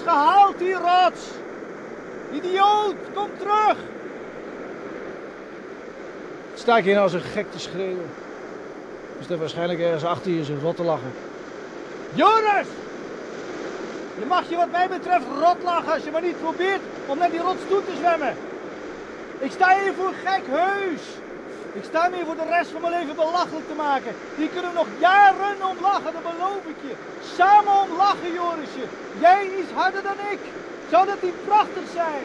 rots gehaald, die rots! Idioot, kom terug! Sta ik hier nou zo gek te schreeuwen? Is er waarschijnlijk ergens achter je zijn rot te lachen. Joris! Je mag je wat mij betreft rot lachen als je maar niet probeert om naar die rots toe te zwemmen. Ik sta hier voor gek heus. Ik sta meer voor de rest van mijn leven belachelijk te maken. Die kunnen nog jaren om lachen, dat beloof ik je. Samen om lachen. Harder dan ik. Zou dat niet prachtig zijn?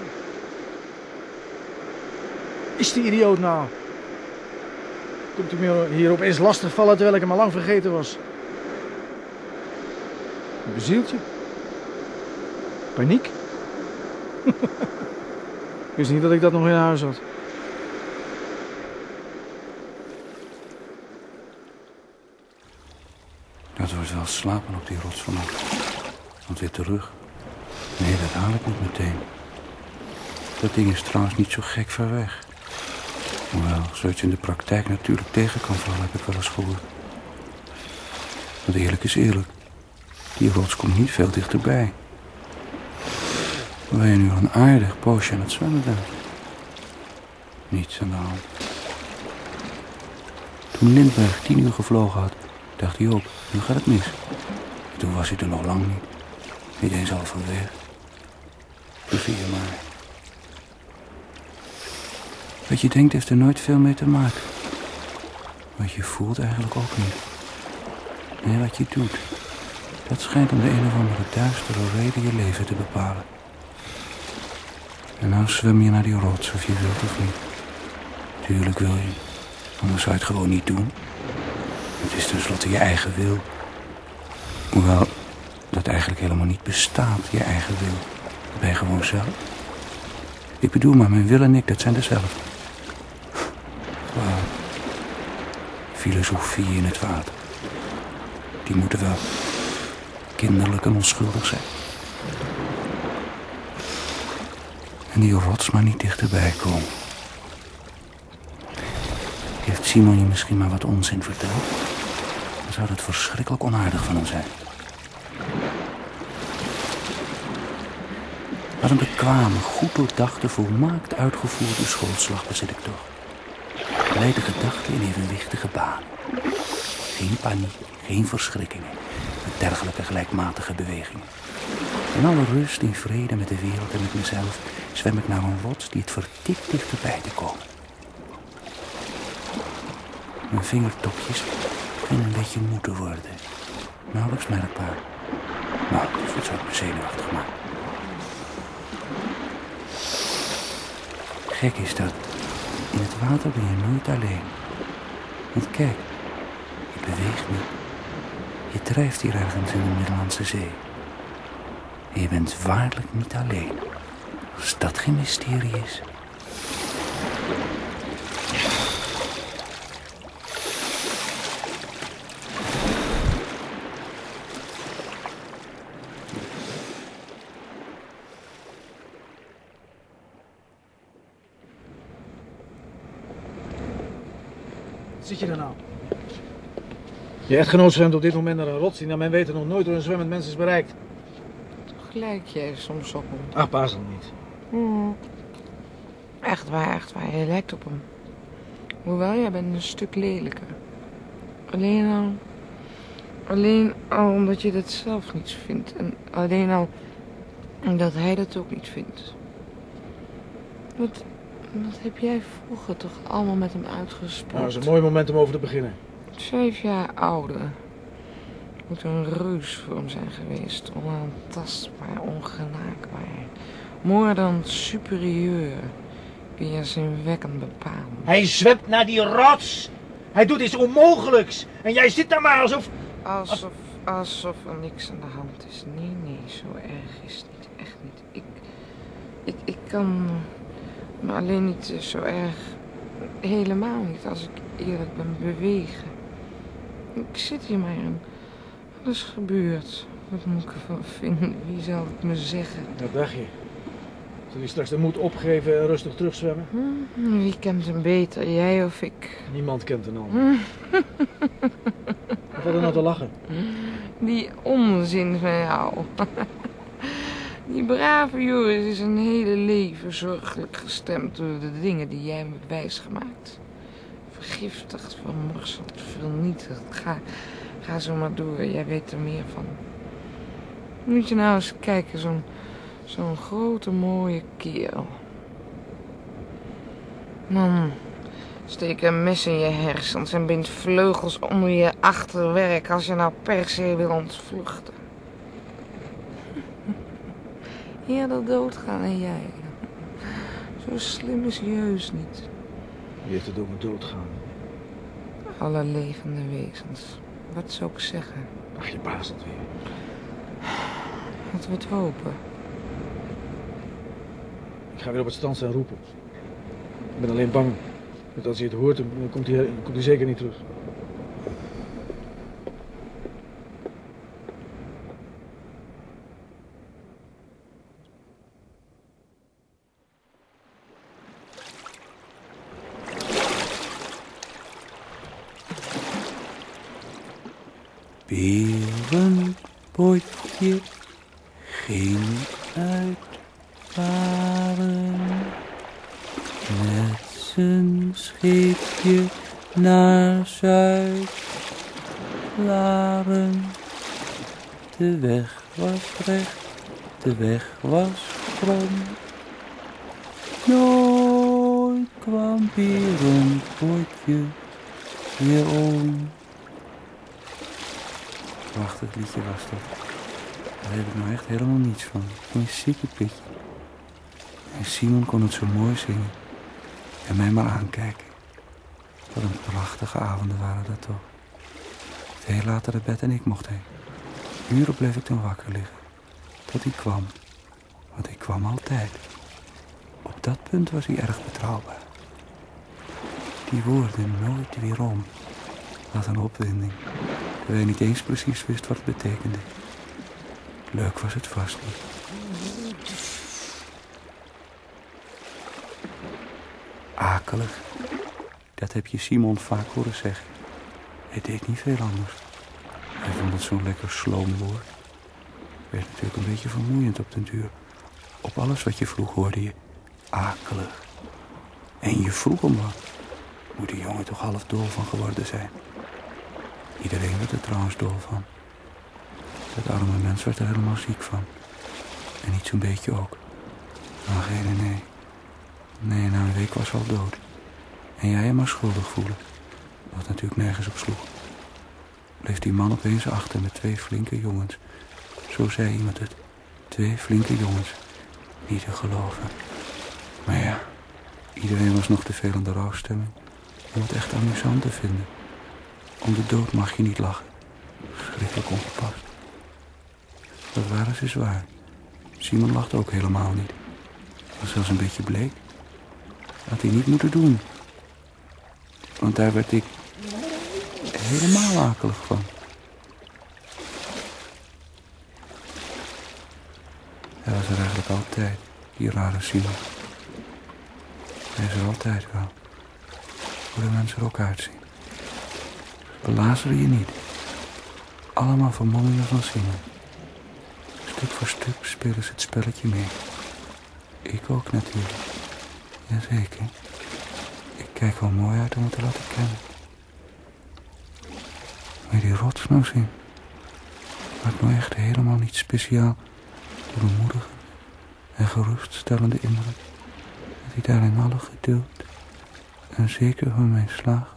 Is die idioot nou? Komt hij me hier opeens lastig vallen terwijl ik hem al lang vergeten was? Een bezieltje? Paniek? ik wist niet dat ik dat nog in huis had. Dat wordt wel slapen op die rots vannacht. Want weer terug. Nee, dat haal ik niet meteen. Dat ding is trouwens niet zo gek ver weg. Hoewel, zoiets in de praktijk natuurlijk tegen kan vallen, heb ik wel eens gehoord. Want eerlijk is eerlijk. Die rots komt niet veel dichterbij. Waar je nu een aardig poosje aan het zwemmen bent. Niets aan de hand. Toen Lindbergh tien uur gevlogen had, dacht hij ook, nu gaat het mis. En toen was hij er nog lang niet. Niet eens halverwege. De vier maar. Wat je denkt heeft er nooit veel mee te maken. Wat je voelt eigenlijk ook niet. Nee, wat je doet. Dat schijnt om de een of andere duistere reden je leven te bepalen. En nou zwem je naar die rots of je wilt of niet. Tuurlijk wil je. Anders zou je het gewoon niet doen. Het is tenslotte je eigen wil. Hoewel dat eigenlijk helemaal niet bestaat, je eigen wil. Dat ben je gewoon zelf. Ik bedoel maar, mijn wil en ik, dat zijn dezelfde. Wauw. Filosofie in het water. Die moeten wel kinderlijk en onschuldig zijn. En die rots maar niet dichterbij komen. Heeft Simon je misschien maar wat onzin verteld? Dan zou dat verschrikkelijk onaardig van hem zijn. Wat een bekwame, goed doordachte, volmaakt uitgevoerde schoolslag bezit ik toch. De gedachten in evenwichtige baan. Geen paniek, geen verschrikkingen. Met dergelijke gelijkmatige bewegingen. In alle rust, in vrede met de wereld en met mezelf... zwem ik naar een rots die het vertikt dichterbij te komen. Mijn vingertopjes beginnen een beetje moe te worden. Nauwelijks merkbaar. Maar het zou me zenuwachtig maken. Gek is dat. In het water ben je nooit alleen. Want kijk, je beweegt niet. Je drijft hier ergens in de Middellandse Zee. En je bent waarlijk niet alleen. Als dat geen mysterie is. Zit je er nou? Je echtgenoot zwemt op dit moment naar een rots die naar mijn weten nog nooit door een zwemmend mens is bereikt. Gelijk jij soms op hem. Ach, Basil niet. Hmm. Echt waar, echt waar. Je lijkt op hem. Hoewel, jij bent een stuk lelijker. Alleen al... Alleen al omdat je dat zelf niet vindt. En alleen al omdat hij dat ook niet vindt. Wat, wat heb jij vroeger toch allemaal met hem uitgesproken? Nou, dat is een mooi moment om over te beginnen. Vijf jaar ouder. Moet een reus voor hem zijn geweest. Onaantastbaar, ongenaakbaar. Moordend superieur. Via zijn wekken bepaald. Hij zwemt naar die rots. Hij doet iets onmogelijks. En jij zit daar maar alsof... Alsof, alsof er niks aan de hand is. Nee, nee, zo erg is het niet. Echt niet. Ik, ik, ik kan me alleen niet zo erg... Helemaal niet, als ik eerlijk ben, bewegen. Ik zit hier maar en alles gebeurt. Wat moet ik ervan vinden? Wie zal het me zeggen? Dat dacht je. Zal je straks de moed opgeven en rustig terugzwemmen? Hm, Wie kent hem beter, jij of ik? Niemand kent een ander. Wat er nou te lachen? Die onzin van jou. Die brave Joris is een hele leven zorgelijk gestemd door de dingen die jij me wijsgemaakt. Vergiftigd, vermorseld, vernietigd. Ga, ga zo maar door, jij weet er meer van. Moet je nou eens kijken, zo'n zo'n grote mooie kerel. Man, steek een mes in je hersens en bind vleugels onder je achterwerk als je nou per se wil ontvluchten. Eerder doodgaan en jij. Zo slim is Jeus niet. Wie heeft het over doodgaan? Alle levende wezens. Wat zou ik zeggen? Ach, je bazelt weer. Laten we het hopen. Ik ga weer op het stand staan roepen. Ik ben alleen bang dat als hij het hoort, dan komt hij, komt hij zeker niet terug. Berenpotje ging uitvaren met zijn scheepje naar Zuid-Laren. De weg was recht, de weg was krom. Nooit kwam Berenpotje weer om. Prachtig liedje was dat. Daar heb ik nou echt helemaal niets van. Een zieke pitje. En Simon kon het zo mooi zingen. En mij maar aankijken. Wat een prachtige avonden waren dat toch. Veel later naar bed en ik mocht heen. Uren bleef ik dan wakker liggen. Tot hij kwam. Want hij kwam altijd. Op dat punt was hij erg betrouwbaar. Die woorden nooit weer om. Wat een opwinding. Terwijl hij niet eens precies wist wat het betekende. Leuk was het vast niet. Akelig. Dat heb je Simon vaak horen zeggen. Hij deed niet veel anders. Hij vond het zo'n lekker sloom woord. Werd natuurlijk een beetje vermoeiend op den duur. Op alles wat je vroeg hoorde je akelig. En je vroeg hem wat. Moet die jongen toch half dol van geworden zijn. Iedereen werd er trouwens dol van. Dat arme mens werd er helemaal ziek van. En niet zo'n beetje ook. Maar geen nee. Nee, na een week was al dood. En jij hem maar schuldig voelen. Wat natuurlijk nergens op sloeg. Bleef die man opeens achter met twee flinke jongens. Zo zei iemand het. Twee flinke jongens. Niet te geloven. Maar ja, iedereen was nog te veel in de rouwstemming om het echt amusant te vinden. Om de dood mag je niet lachen. Schrikkelijk ongepast. Dat waren ze zwaar. Simon lachte ook helemaal niet. Was zelfs een beetje bleek. Had hij niet moeten doen. Want daar werd ik helemaal akelig van. Hij was er eigenlijk altijd, die rare Simon. Hij is er altijd wel. Hoe de mensen er ook uitzien. Belazeren je niet. Allemaal vermommingen van Simon. Stuk voor stuk spelen ze het spelletje mee. Ik ook natuurlijk. Jazeker. Ik kijk wel mooi uit om het te laten kennen. Maar die rots nou zien. Maakt nou echt helemaal niet speciaal bemoedigend en geruststellende indruk. Dat hij daar in alle geduld en zeker van mijn slagen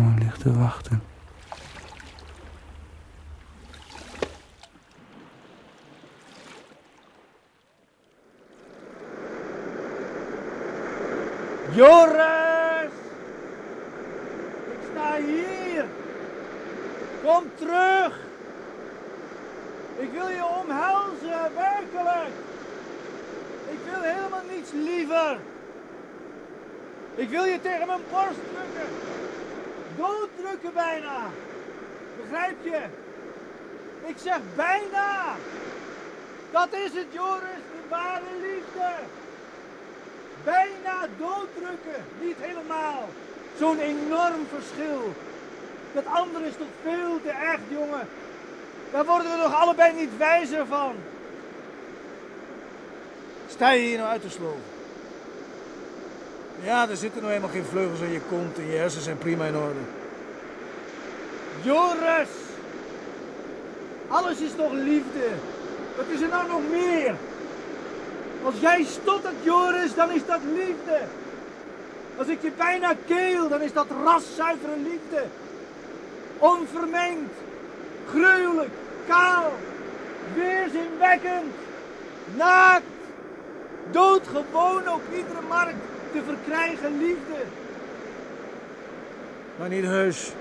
hem ligt te wachten. Joris! Ik sta hier! Kom terug! Ik wil je omhelzen, werkelijk! Ik wil helemaal niets liever! Ik wil je tegen mijn borst drukken! Dooddrukken bijna! Begrijp je? Ik zeg bijna! Dat is het, Joris, de ware liefde! bijna dooddrukken. Niet helemaal. Zo'n enorm verschil. Dat andere is toch veel te echt, jongen. Daar worden we nog allebei niet wijzer van. Sta je hier nou uit te sloven? Ja, er zitten nou helemaal geen vleugels aan je kont en je hersens zijn prima in orde. Joris! Alles is toch liefde? Wat is er nou nog meer? Als jij stottert, Joris, dan is dat liefde. Als ik je bijna keel, dan is dat raszuivere liefde. Onvermengd, gruwelijk, kaal, weerzinwekkend, naakt, doodgewoon op iedere markt te verkrijgen liefde. Maar niet heus.